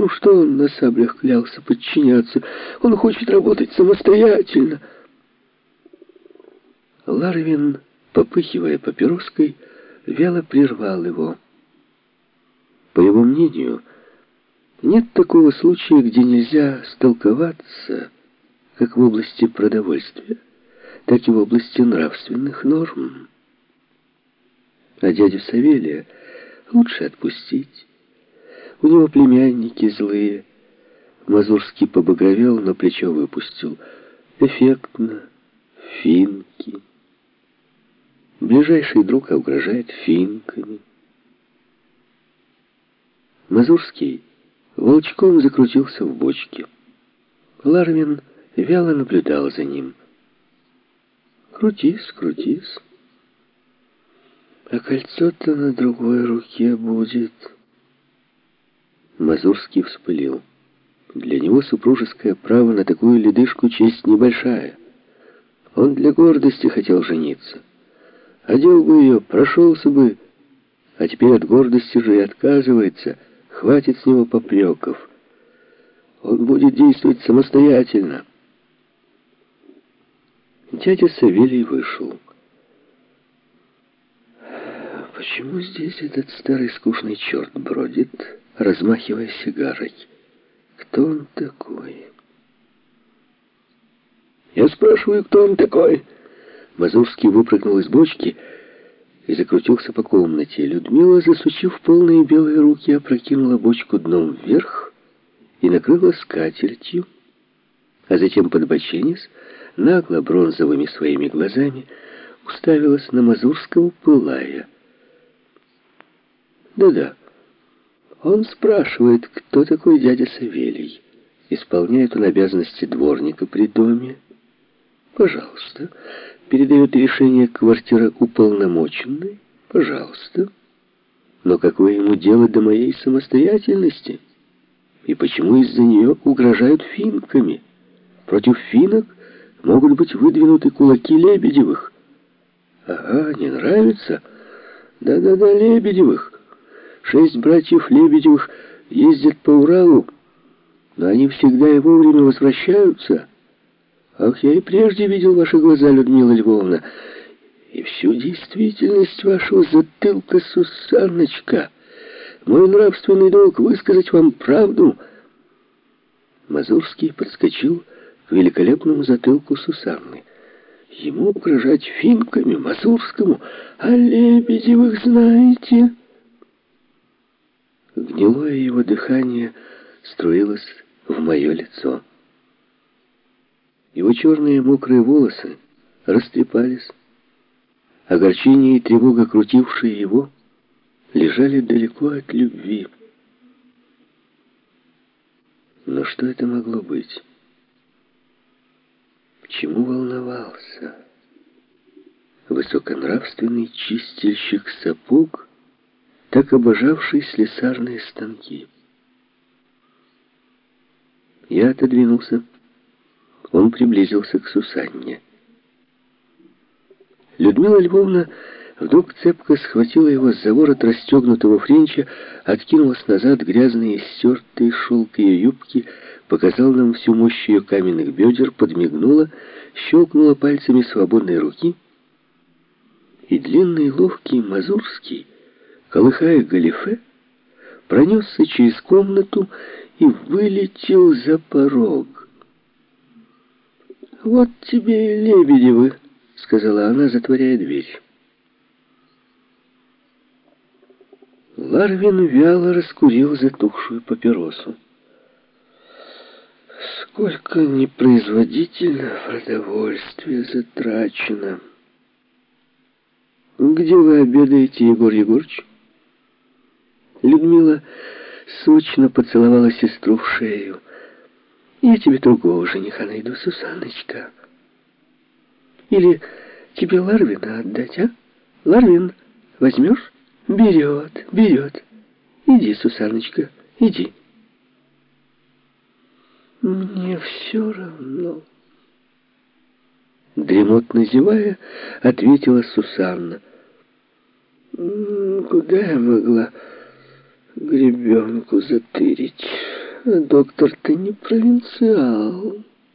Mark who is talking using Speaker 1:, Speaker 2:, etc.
Speaker 1: Ну что он на саблях клялся подчиняться? Он хочет работать самостоятельно. Ларвин, попыхивая папироской, вяло прервал его. По его мнению, нет такого случая, где нельзя столковаться, как в области продовольствия, так и в области нравственных норм. А дядю Савелия лучше отпустить. У него племянники злые. Мазурский побагровел, но плечо выпустил. Эффектно. Финки. Ближайший друг угрожает финками. Мазурский волчком закрутился в бочке. Ларвин вяло наблюдал за ним. «Крутись, крутись. А кольцо-то на другой руке будет». Мазурский вспылил. Для него супружеское право на такую ледышку честь небольшая. Он для гордости хотел жениться. Одел бы ее, прошелся бы, а теперь от гордости же и отказывается. Хватит с него попреков. Он будет действовать самостоятельно. Дядя Савелий вышел. Почему здесь этот старый скучный черт бродит? Размахивая сигарой. «Кто он такой?» «Я спрашиваю, кто он такой?» Мазурский выпрыгнул из бочки и закрутился по комнате. Людмила, засучив полные белые руки, опрокинула бочку дном вверх и накрыла скатертью, а затем, подбоченясь, нагло бронзовыми своими глазами уставилась на Мазурского, пылая. «Да-да». Он спрашивает, кто такой дядя Савелий. Исполняет он обязанности дворника при доме. Пожалуйста. Передает решение квартира уполномоченной. Пожалуйста. Но какое ему дело до моей самостоятельности? И почему из-за нее угрожают финками? Против финок могут быть выдвинуты кулаки Лебедевых. Ага, не нравится? Да-да-да, Лебедевых. Шесть братьев Лебедевых ездят по Уралу, но они всегда и вовремя возвращаются. Ах, я и прежде видел ваши глаза, Людмила Львовна, и всю действительность вашего затылка, Сусаночка. Мой нравственный долг высказать вам правду. Мазурский подскочил к великолепному затылку Сусанны. Ему угрожать финками, Мазурскому, а Лебедевых знаете... Гнилое его дыхание струилось в мое лицо. Его черные мокрые волосы растрепались. Огорчение и тревога, крутившие его, лежали далеко от любви. Но что это могло быть? Чему волновался? Высоконравственный чистильщик сапог — так обожавший слесарные станки. Я отодвинулся. Он приблизился к Сусанне. Людмила Львовна вдруг цепко схватила его за ворот расстегнутого френча, откинулась назад, грязные, стертые шелк ее юбки, показал нам всю мощь ее каменных бедер, подмигнула, щелкнула пальцами свободной руки, и длинный, ловкий, мазурский, колыхая галифе, пронесся через комнату и вылетел за порог. «Вот тебе и Лебедевы», — сказала она, затворяя дверь. Ларвин вяло раскурил затухшую папиросу. Сколько непроизводительного продовольствия затрачено. Где вы обедаете, Егор Егорович? Людмила сочно поцеловала сестру в шею. «Я тебе другого жениха найду, Сусаночка. Или тебе Ларвина отдать, а? Ларвин возьмешь? Берет, берет. Иди, Сусаночка, иди». «Мне все равно». Дремотно зевая, ответила Сусанна. «Куда я могла...» гребенку затырить. доктор, ты не провинциал.